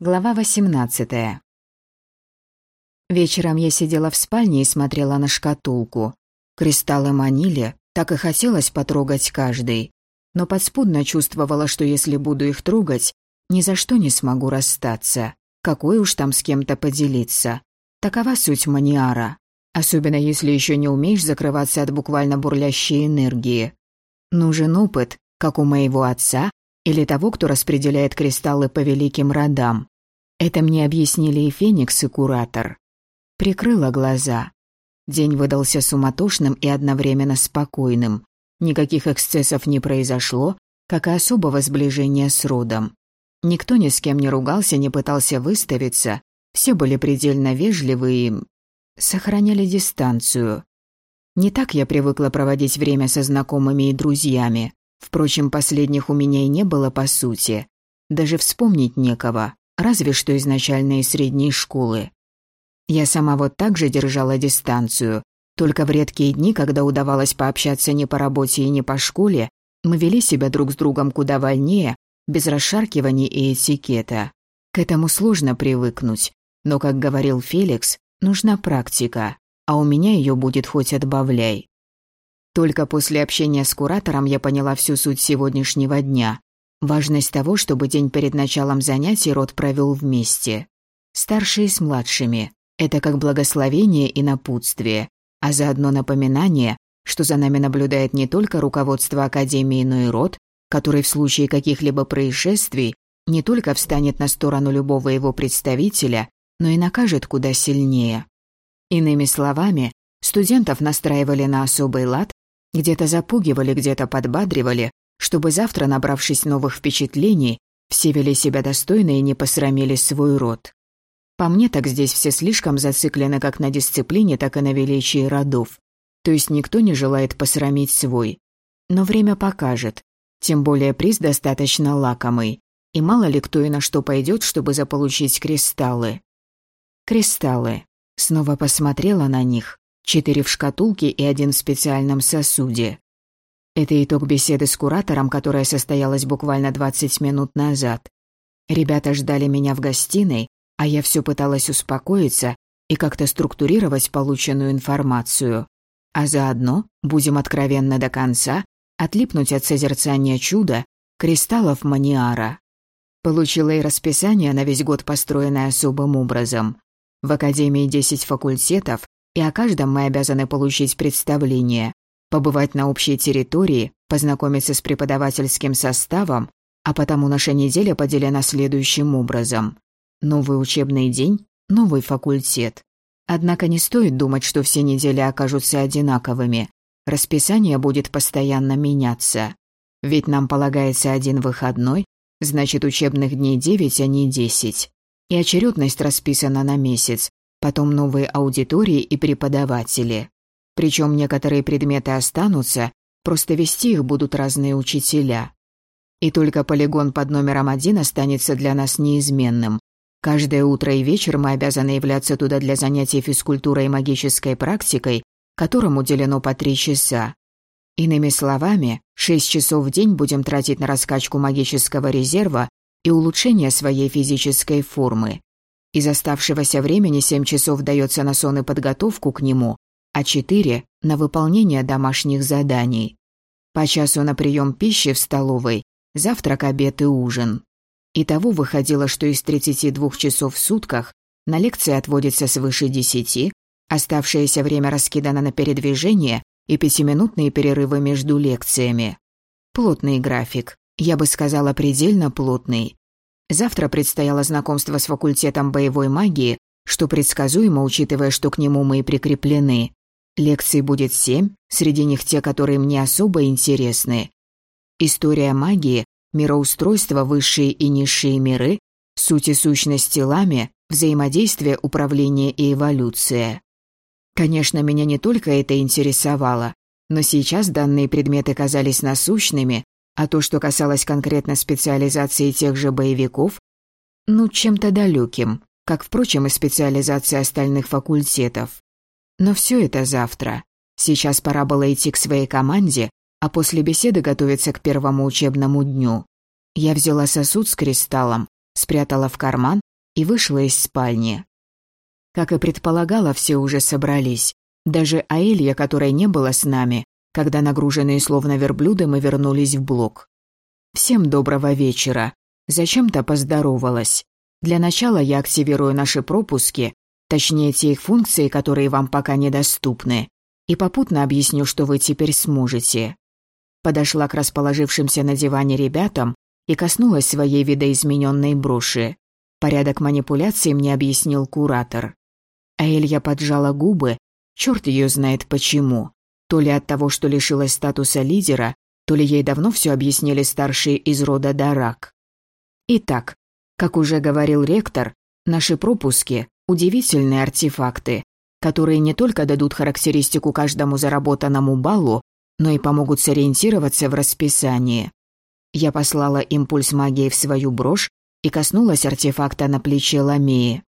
Глава 18. Вечером я сидела в спальне и смотрела на шкатулку. Кристаллы манили, так и хотелось потрогать каждый. Но подспудно чувствовала, что если буду их трогать, ни за что не смогу расстаться. Какой уж там с кем-то поделиться. Такова суть маниара. Особенно если еще не умеешь закрываться от буквально бурлящей энергии. Нужен опыт, как у моего отца, или того, кто распределяет кристаллы по великим родам. Это мне объяснили и Феникс, и Куратор. Прикрыла глаза. День выдался суматошным и одновременно спокойным. Никаких эксцессов не произошло, как и особого сближения с родом. Никто ни с кем не ругался, не пытался выставиться, все были предельно вежливы и... сохраняли дистанцию. Не так я привыкла проводить время со знакомыми и друзьями. Впрочем, последних у меня и не было по сути. Даже вспомнить некого, разве что изначальные средней школы. Я сама вот так же держала дистанцию, только в редкие дни, когда удавалось пообщаться не по работе и не по школе, мы вели себя друг с другом куда вольнее, без расшаркиваний и этикета. К этому сложно привыкнуть, но, как говорил Феликс, нужна практика, а у меня ее будет хоть отбавляй. Только после общения с куратором я поняла всю суть сегодняшнего дня. Важность того, чтобы день перед началом занятий род провел вместе. Старшие с младшими. Это как благословение и напутствие, а заодно напоминание, что за нами наблюдает не только руководство Академии, но и род, который в случае каких-либо происшествий не только встанет на сторону любого его представителя, но и накажет куда сильнее. Иными словами, студентов настраивали на особый лад, где-то запугивали, где-то подбадривали, чтобы завтра, набравшись новых впечатлений, все вели себя достойно и не посрамили свой род. По мне, так здесь все слишком зациклены как на дисциплине, так и на величии родов. То есть никто не желает посрамить свой. Но время покажет. Тем более приз достаточно лакомый. И мало ли кто и на что пойдет, чтобы заполучить кристаллы. Кристаллы. Снова посмотрела на них. Четыре в шкатулке и один в специальном сосуде. Это итог беседы с куратором, которая состоялась буквально 20 минут назад. Ребята ждали меня в гостиной, а я все пыталась успокоиться и как-то структурировать полученную информацию. А заодно, будем откровенны до конца, отлипнуть от созерцания чуда кристаллов маниара. Получила и расписание на весь год, построенное особым образом. В Академии 10 факультетов, и о каждом мы обязаны получить представление, побывать на общей территории, познакомиться с преподавательским составом, а потому наша неделя поделена следующим образом. Новый учебный день, новый факультет. Однако не стоит думать, что все недели окажутся одинаковыми. Расписание будет постоянно меняться. Ведь нам полагается один выходной, значит учебных дней 9, а не 10. И очередность расписана на месяц, потом новые аудитории и преподаватели. Причем некоторые предметы останутся, просто вести их будут разные учителя. И только полигон под номером один останется для нас неизменным. Каждое утро и вечер мы обязаны являться туда для занятий физкультурой и магической практикой, которым уделено по три часа. Иными словами, шесть часов в день будем тратить на раскачку магического резерва и улучшение своей физической формы. Из оставшегося времени 7 часов дается на сон и подготовку к нему, а 4 – на выполнение домашних заданий. По часу на прием пищи в столовой, завтрак, обед и ужин. Итого выходило, что из 32 часов в сутках на лекции отводится свыше 10, оставшееся время раскидано на передвижение и пятиминутные перерывы между лекциями. Плотный график, я бы сказала предельно плотный. Завтра предстояло знакомство с факультетом боевой магии, что предсказуемо, учитывая, что к нему мы и прикреплены. Лекций будет семь, среди них те, которые мне особо интересны. История магии, мироустройство, высшие и низшие миры, суть и сущность телами, взаимодействие, управление и эволюция. Конечно, меня не только это интересовало, но сейчас данные предметы казались насущными, а то, что касалось конкретно специализации тех же боевиков, ну, чем-то далеким, как, впрочем, и специализация остальных факультетов. Но все это завтра. Сейчас пора было идти к своей команде, а после беседы готовиться к первому учебному дню. Я взяла сосуд с кристаллом, спрятала в карман, и вышла из спальни. Как и предполагала, все уже собрались. Даже Аэлья, которой не было с нами, когда нагруженные словно верблюды мы вернулись в блок. «Всем доброго вечера». Зачем-то поздоровалась. Для начала я активирую наши пропуски, точнее те их функции, которые вам пока недоступны, и попутно объясню, что вы теперь сможете. Подошла к расположившимся на диване ребятам и коснулась своей видоизмененной броши. Порядок манипуляций мне объяснил куратор. А Элья поджала губы, черт ее знает почему. То ли от того, что лишилась статуса лидера, то ли ей давно все объяснили старшие из рода Дарак. Итак, как уже говорил ректор, наши пропуски – удивительные артефакты, которые не только дадут характеристику каждому заработанному баллу, но и помогут сориентироваться в расписании. Я послала импульс магии в свою брошь и коснулась артефакта на плече Ламии.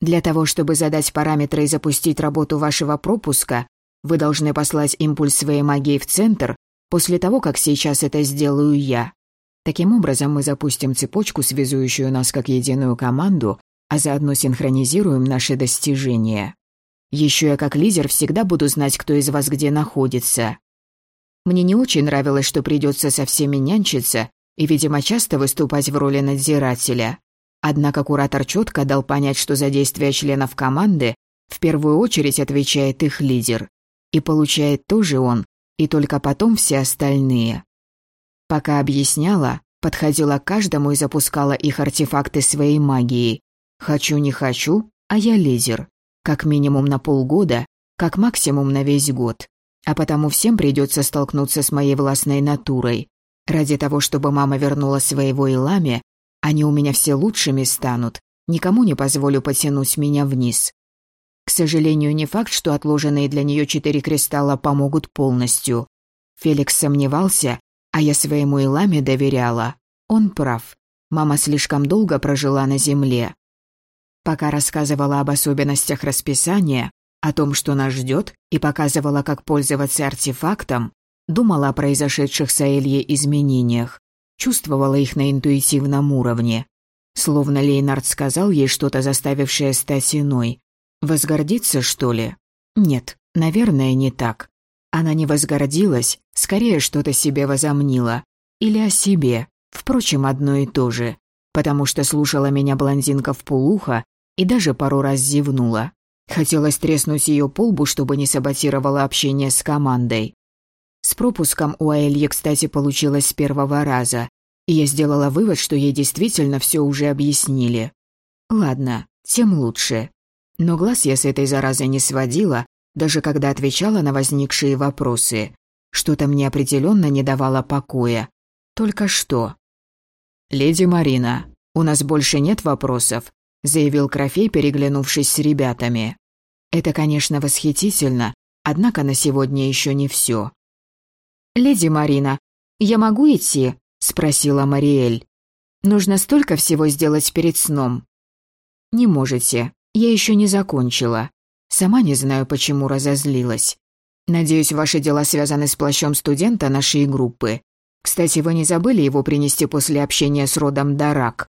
Для того, чтобы задать параметры и запустить работу вашего пропуска, вы должны послать импульс своей магии в центр после того, как сейчас это сделаю я. Таким образом, мы запустим цепочку, связующую нас как единую команду, а заодно синхронизируем наши достижения. Еще я как лидер всегда буду знать, кто из вас где находится. Мне не очень нравилось, что придется со всеми нянчиться и, видимо, часто выступать в роли надзирателя. Однако куратор четко дал понять, что за действия членов команды в первую очередь отвечает их лидер. И получает тоже он, и только потом все остальные. Пока объясняла, подходила к каждому и запускала их артефакты своей магией. Хочу, не хочу, а я лидер. Как минимум на полгода, как максимум на весь год. А потому всем придется столкнуться с моей властной натурой. Ради того, чтобы мама вернула своего Иламе, они у меня все лучшими станут. Никому не позволю потянуть меня вниз. Сожалению, не факт, что отложенные для нее четыре кристалла помогут полностью. Феликс сомневался, а я своему Иламе доверяла. Он прав. Мама слишком долго прожила на земле. Пока рассказывала об особенностях расписания, о том, что нас ждет, и показывала, как пользоваться артефактом, думала о произошедших с Аэлье изменениях, чувствовала их на интуитивном уровне. Словно Лейнард сказал ей что-то, заставившее стать иной. Возгордиться, что ли? Нет, наверное, не так. Она не возгордилась, скорее что-то себе возомнила. Или о себе. Впрочем, одно и то же. Потому что слушала меня блондинка в полуха и даже пару раз зевнула. Хотелось треснуть ее по лбу, чтобы не саботировала общение с командой. С пропуском у Аэльи, кстати, получилось с первого раза, и я сделала вывод, что ей действительно все уже объяснили. Ладно, тем лучше. Но глаз я с этой заразой не сводила, даже когда отвечала на возникшие вопросы. Что-то мне определенно не давало покоя. Только что. «Леди Марина, у нас больше нет вопросов», — заявил Крофей, переглянувшись с ребятами. «Это, конечно, восхитительно, однако на сегодня еще не все». «Леди Марина, я могу идти?» — спросила Мариэль. «Нужно столько всего сделать перед сном». «Не можете. Я еще не закончила. Сама не знаю, почему разозлилась. Надеюсь, ваши дела связаны с плащом студента нашей группы. Кстати, вы не забыли его принести после общения с родом Дарак?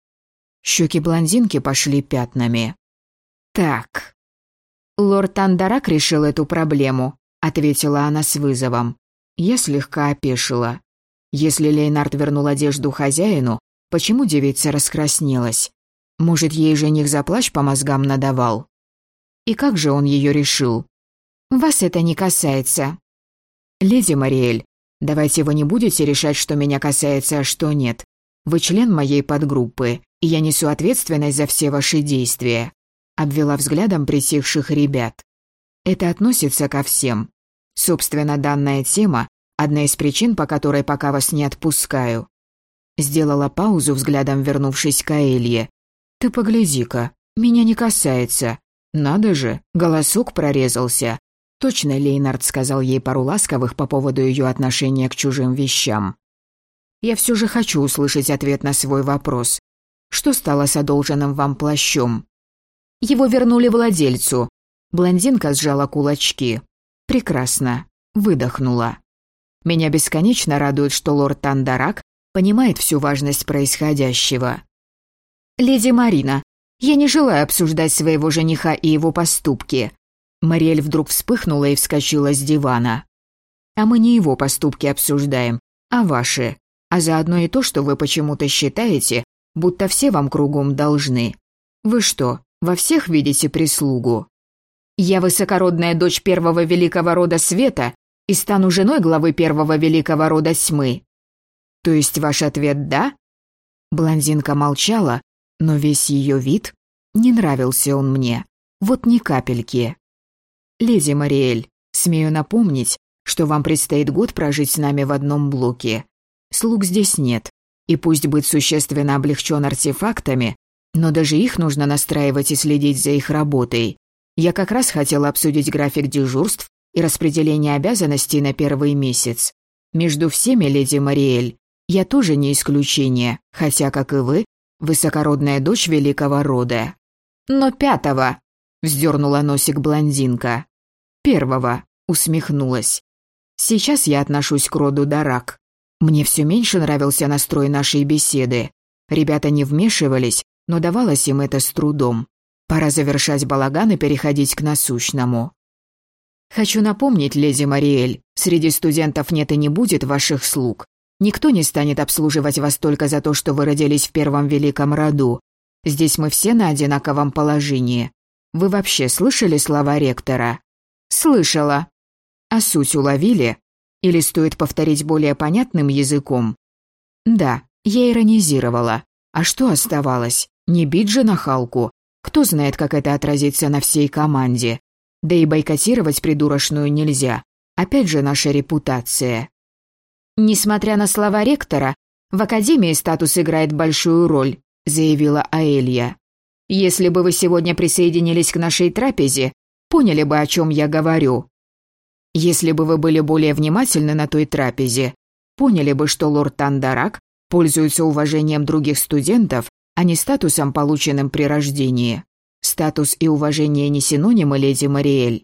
Щеки блондинки пошли пятнами. Так. Лорд Андарак решил эту проблему, ответила она с вызовом. Я слегка опешила. Если Лейнард вернул одежду хозяину, почему девица раскраснелась? Может, ей жених за плащ по мозгам надавал? И как же он ее решил? Вас это не касается. Леди Мариэль, давайте вы не будете решать, что меня касается, а что нет. Вы член моей подгруппы, и я несу ответственность за все ваши действия. Обвела взглядом присевших ребят. Это относится ко всем. Собственно, данная тема – одна из причин, по которой пока вас не отпускаю. Сделала паузу, взглядом вернувшись к Аэлье, «Ты погляди-ка, меня не касается. Надо же, голосок прорезался». Точно Лейнард сказал ей пару ласковых по поводу ее отношения к чужим вещам. «Я все же хочу услышать ответ на свой вопрос. Что стало с одолженным вам плащом?» «Его вернули владельцу». Блондинка сжала кулачки. «Прекрасно». Выдохнула. «Меня бесконечно радует, что лорд Тандарак понимает всю важность происходящего. «Леди Марина, Я не желаю обсуждать своего жениха и его поступки». Мариэль вдруг вспыхнула и вскочила с дивана. «А мы не его поступки обсуждаем, а ваши. А заодно и то, что вы почему-то считаете, будто все вам кругом должны. Вы что, во всех видите прислугу? Я высокородная дочь первого великого рода света и стану женой главы первого великого рода тьмы. То есть ваш ответ «да»?» Блондинка молчала, но весь ее вид... Не нравился он мне. Вот ни капельки. «Леди Мариэль, смею напомнить, что вам предстоит год прожить с нами в одном блоке. Слуг здесь нет, и пусть быть существенно облегчен артефактами, но даже их нужно настраивать и следить за их работой. Я как раз хотела обсудить график дежурств и распределение обязанностей на первый месяц. Между всеми, леди Мариэль, я тоже не исключение, хотя, как и вы, высокородная дочь великого рода. Но пятого, вздернула носик блондинка. Первого, усмехнулась. Сейчас я отношусь к роду Дарак. Мне все меньше нравился настрой нашей беседы. Ребята не вмешивались, но давалось им это с трудом. Пора завершать балаган и переходить к насущному. Хочу напомнить, леди Мариэль, среди студентов нет и не будет ваших слуг. Никто не станет обслуживать вас только за то, что вы родились в первом великом роду. Здесь мы все на одинаковом положении. Вы вообще слышали слова ректора? Слышала. А суть уловили? Или стоит повторить более понятным языком? Да, я иронизировала. А что оставалось? Не бить же нахалку. Кто знает, как это отразится на всей команде. Да и бойкотировать придурочную нельзя. Опять же наша репутация. Несмотря на слова ректора, в Академии статус играет большую роль, заявила Аэлья. Если бы вы сегодня присоединились к нашей трапезе, поняли бы, о чем я говорю. Если бы вы были более внимательны на той трапезе, поняли бы, что лорд Тандарак пользуется уважением других студентов, а не статусом, полученным при рождении. Статус и уважение не синонимы, леди Мариэль.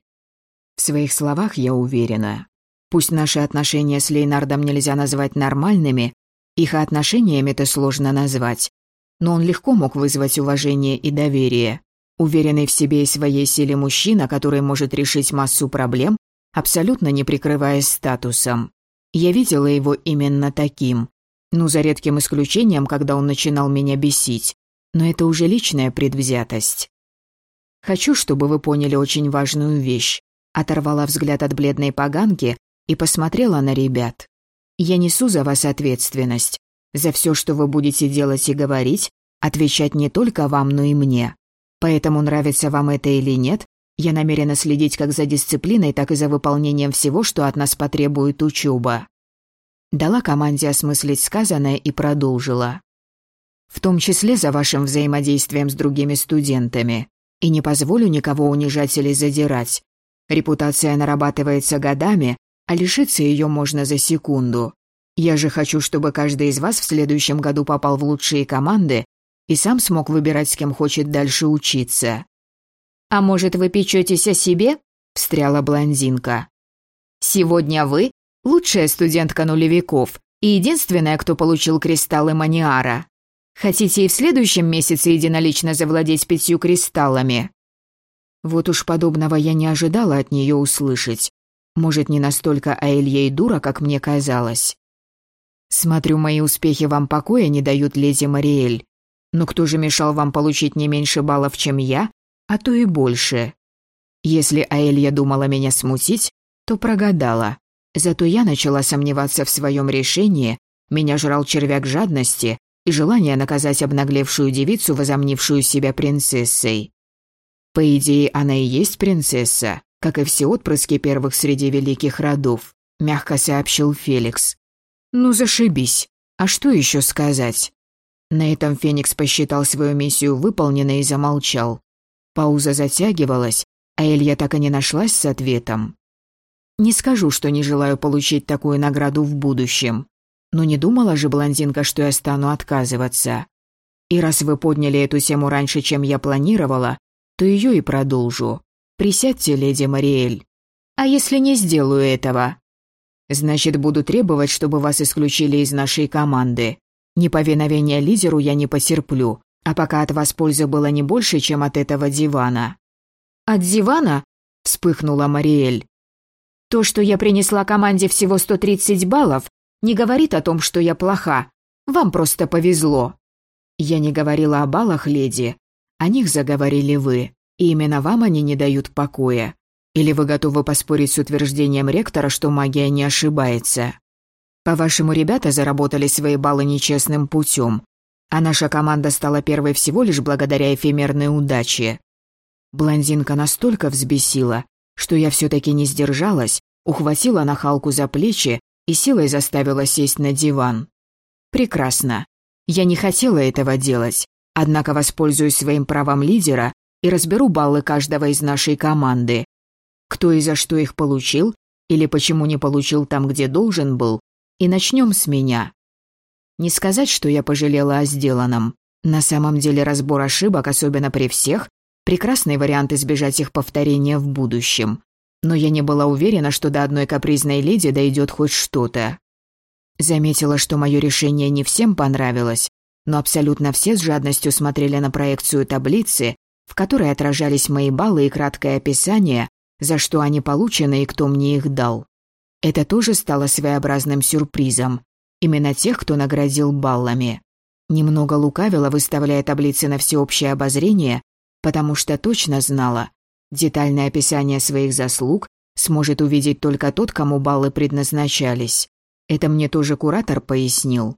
В своих словах я уверена. Пусть наши отношения с Лейнардом нельзя назвать нормальными, их отношениями это сложно назвать, но он легко мог вызвать уважение и доверие. Уверенный в себе и своей силе мужчина, который может решить массу проблем, абсолютно не прикрываясь статусом. Я видела его именно таким. Ну, за редким исключением, когда он начинал меня бесить. Но это уже личная предвзятость. Хочу, чтобы вы поняли очень важную вещь. Оторвала взгляд от бледной поганки и посмотрела на ребят. Я несу за вас ответственность. За все, что вы будете делать и говорить, отвечать не только вам, но и мне. Поэтому нравится вам это или нет, я намерена следить как за дисциплиной, так и за выполнением всего, что от нас потребует учеба. Дала команде осмыслить сказанное и продолжила. В том числе за вашим взаимодействием с другими студентами. И не позволю никого унижать или задирать. Репутация нарабатывается годами, а лишиться ее можно за секунду. Я же хочу, чтобы каждый из вас в следующем году попал в лучшие команды и сам смог выбирать, с кем хочет дальше учиться. «А может, вы печетесь о себе?» – встряла блондинка. «Сегодня вы – лучшая студентка нулевиков и единственная, кто получил кристаллы Маниара. Хотите и в следующем месяце единолично завладеть пятью кристаллами?» Вот уж подобного я не ожидала от нее услышать. Может, не настолько Аэлья и дура, как мне казалось. Смотрю, мои успехи вам покоя не дают, леди Мариэль. Но кто же мешал вам получить не меньше баллов, чем я, а то и больше. Если Аэлья думала меня смутить, то прогадала. Зато я начала сомневаться в своем решении, меня жрал червяк жадности и желание наказать обнаглевшую девицу, возомнившую себя принцессой. По идее, она и есть принцесса, как и все отпрыски первых среди великих родов, мягко сообщил Феликс. Ну зашибись. А что еще сказать? На этом Феникс посчитал свою миссию выполненной и замолчал. Пауза затягивалась, а Элья так и не нашлась с ответом. Не скажу, что не желаю получить такую награду в будущем. Но не думала же блондинка, что я стану отказываться. И раз вы подняли эту тему раньше, чем я планировала, то ее и продолжу. Присядьте, леди Мариэль. А если не сделаю этого? Значит, буду требовать, чтобы вас исключили из нашей команды. Неповиновение лидеру я не потерплю, А пока от вас пользы было не больше, чем от этого дивана». «От дивана?» — вспыхнула Мариэль. «То, что я принесла команде всего 130 баллов, не говорит о том, что я плоха. Вам просто повезло». «Я не говорила о баллах, леди. О них заговорили вы, и именно вам они не дают покоя. Или вы готовы поспорить с утверждением ректора, что магия не ошибается? По-вашему, ребята заработали свои баллы нечестным путем, а наша команда стала первой всего лишь благодаря эфемерной удаче. Блондинка настолько взбесила, что я все-таки не сдержалась, ухватила нахалку за плечи и силой заставила сесть на диван. Прекрасно. Я не хотела этого делать, однако воспользуюсь своим правом лидера и разберу баллы каждого из нашей команды. Кто и за что их получил, или почему не получил там, где должен был, и начнем с меня. Не сказать, что я пожалела о сделанном. На самом деле разбор ошибок, особенно при всех, прекрасный вариант избежать их повторения в будущем. Но я не была уверена, что до одной капризной леди дойдет хоть что-то. Заметила, что мое решение не всем понравилось, но абсолютно все с жадностью смотрели на проекцию таблицы, в которой отражались мои баллы и краткое описание, за что они получены и кто мне их дал. Это тоже стало своеобразным сюрпризом. Именно тех, кто наградил баллами. Немного лукавила, выставляя таблицы на всеобщее обозрение, потому что точно знала, детальное описание своих заслуг сможет увидеть только тот, кому баллы предназначались. Это мне тоже куратор пояснил.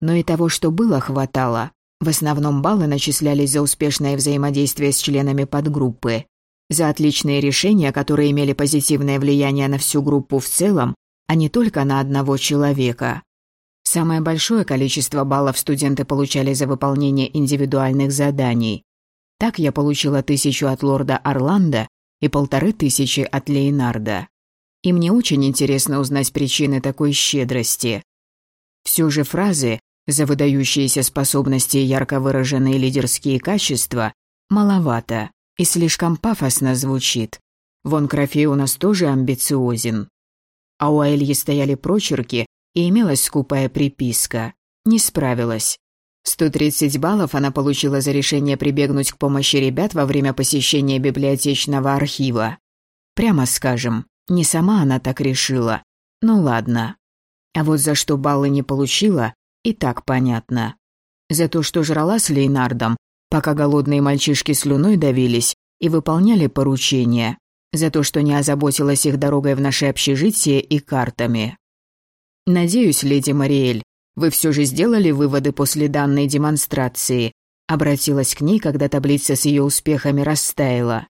Но и того, что было, хватало. В основном баллы начислялись за успешное взаимодействие с членами подгруппы, за отличные решения, которые имели позитивное влияние на всю группу в целом, а не только на одного человека. Самое большое количество баллов студенты получали за выполнение индивидуальных заданий. Так я получила тысячу от лорда Орландо и полторы тысячи от Лейнарда. И мне очень интересно узнать причины такой щедрости. Все же фразы за выдающиеся способности и ярко выраженные лидерские качества маловато и слишком пафосно звучит. Вон Крофей у нас тоже амбициозен. А у Аэльи стояли прочерки и имелась скупая приписка. Не справилась. 130 баллов она получила за решение прибегнуть к помощи ребят во время посещения библиотечного архива. Прямо скажем, не сама она так решила. Ну ладно. А вот за что баллы не получила, и так понятно. За то, что жрала с Лейнардом, пока голодные мальчишки слюной давились и выполняли поручения. За то, что не озаботилась их дорогой в наше общежитие и картами. «Надеюсь, леди Мариэль, вы все же сделали выводы после данной демонстрации», обратилась к ней, когда таблица с ее успехами растаяла.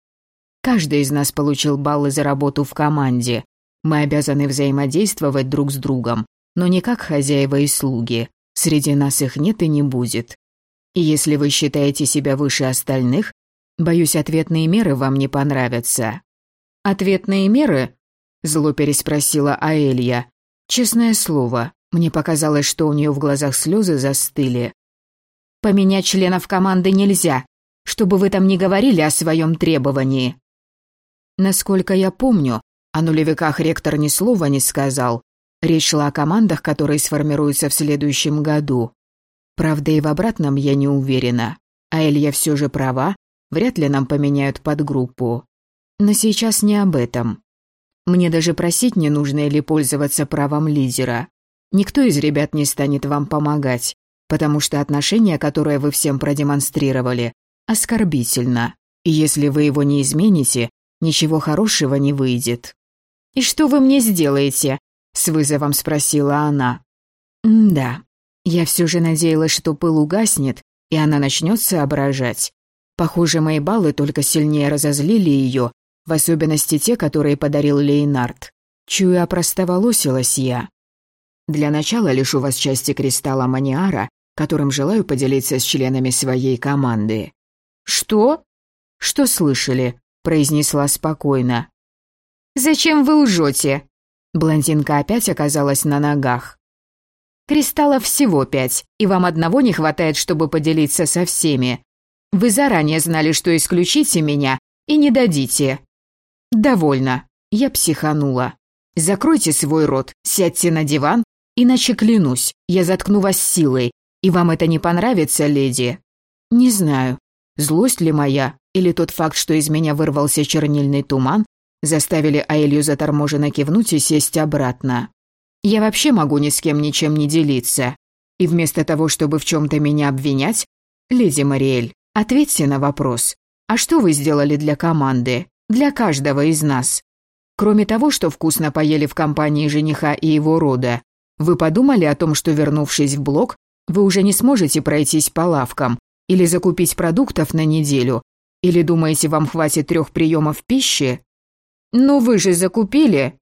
«Каждый из нас получил баллы за работу в команде. Мы обязаны взаимодействовать друг с другом, но не как хозяева и слуги. Среди нас их нет и не будет. И если вы считаете себя выше остальных, боюсь, ответные меры вам не понравятся». «Ответные меры?» – зло переспросила Аэлья. Честное слово, мне показалось, что у нее в глазах слезы застыли. «Поменять членов команды нельзя, чтобы вы там не говорили о своем требовании». Насколько я помню, о нулевиках ректор ни слова не сказал. Речь шла о командах, которые сформируются в следующем году. Правда, и в обратном я не уверена. А Элья все же права, вряд ли нам поменяют подгруппу. Но сейчас не об этом. Мне даже просить не нужно или пользоваться правом лидера. Никто из ребят не станет вам помогать, потому что отношение, которое вы всем продемонстрировали, оскорбительно. И если вы его не измените, ничего хорошего не выйдет. «И что вы мне сделаете?» — с вызовом спросила она. «Да, я все же надеялась, что пыл угаснет, и она начнет соображать. Похоже, мои баллы только сильнее разозлили ее, в особенности те, которые подарил Лейнард. Чуя, опростоволосилась я. Для начала лишу вас части кристалла Маниара, которым желаю поделиться с членами своей команды. «Что?» «Что слышали?» – произнесла спокойно. «Зачем вы лжете?» Блондинка опять оказалась на ногах. «Кристаллов всего пять, и вам одного не хватает, чтобы поделиться со всеми. Вы заранее знали, что исключите меня, и не дадите. «Довольно. Я психанула. Закройте свой рот, сядьте на диван, иначе клянусь, я заткну вас силой, и вам это не понравится, леди». Не знаю, злость ли моя, или тот факт, что из меня вырвался чернильный туман, заставили Аэлью заторможенно кивнуть и сесть обратно. Я вообще могу ни с кем ничем не делиться. И вместо того, чтобы в чем-то меня обвинять, леди Мариэль, ответьте на вопрос. А что вы сделали для команды? Для каждого из нас? Кроме того, что вкусно поели в компании жениха и его рода, вы подумали о том, что, вернувшись в блок, вы уже не сможете пройтись по лавкам или закупить продуктов на неделю? Или думаете, вам хватит трех приемов пищи? Ну вы же закупили.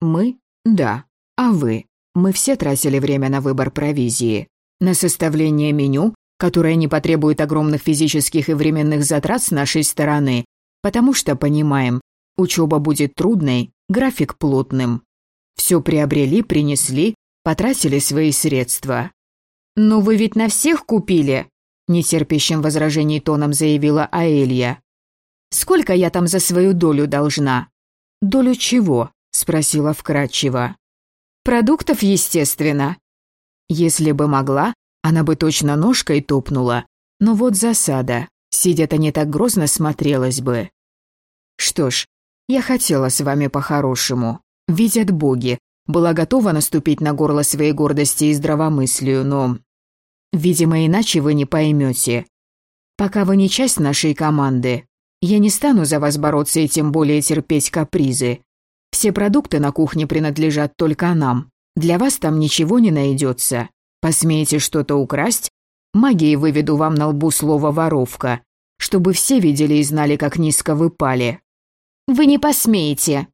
Мы? Да. А вы? Мы все тратили время на выбор провизии, на составление меню, которое не потребует огромных физических и временных затрат с нашей стороны, потому что понимаем, учеба будет трудной, график плотным. Все приобрели, принесли, потратили свои средства. «Но вы ведь на всех купили?» – нетерпящим возражений тоном заявила Аэлья. «Сколько я там за свою долю должна?» «Долю чего?» – спросила вкратчиво. «Продуктов, естественно». Если бы могла, она бы точно ножкой топнула. Но вот засада. Сидя-то не так грозно смотрелась бы. Что ж, я хотела с вами по-хорошему. Видят боги. Была готова наступить на горло своей гордости и здравомыслию, но Видимо, иначе вы не поймете. Пока вы не часть нашей команды, я не стану за вас бороться и тем более терпеть капризы. Все продукты на кухне принадлежат только нам. Для вас там ничего не найдется. Посмеете что-то украсть? Магией выведу вам на лбу слово «воровка», чтобы все видели и знали, как низко вы пали. Вы не посмеете.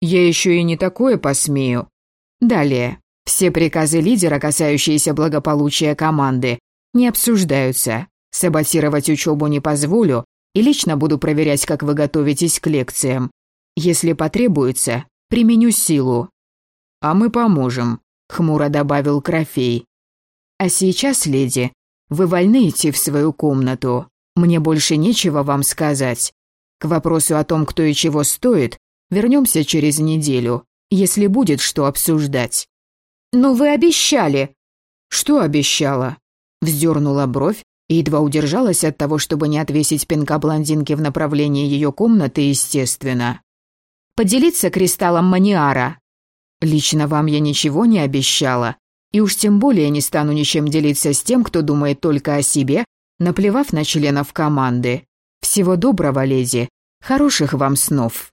Я еще и не такое посмею. Далее. Все приказы лидера, касающиеся благополучия команды, не обсуждаются. Саботировать учебу не позволю и лично буду проверять, как вы готовитесь к лекциям. Если потребуется, применю силу. А мы поможем, хмуро добавил Крофей. А сейчас, леди, вы вольны идти в свою комнату. Мне больше нечего вам сказать. К вопросу о том, кто и чего стоит, вернемся через неделю, если будет что обсуждать. «Но вы обещали!» «Что обещала?» Вздернула бровь и едва удержалась от того, чтобы не отвесить пинка блондинке в направлении ее комнаты, естественно. «Поделиться кристаллом маниара?» «Лично вам я ничего не обещала, и уж тем более не стану ничем делиться с тем, кто думает только о себе, наплевав на членов команды. Всего доброго, леди. Хороших вам снов!»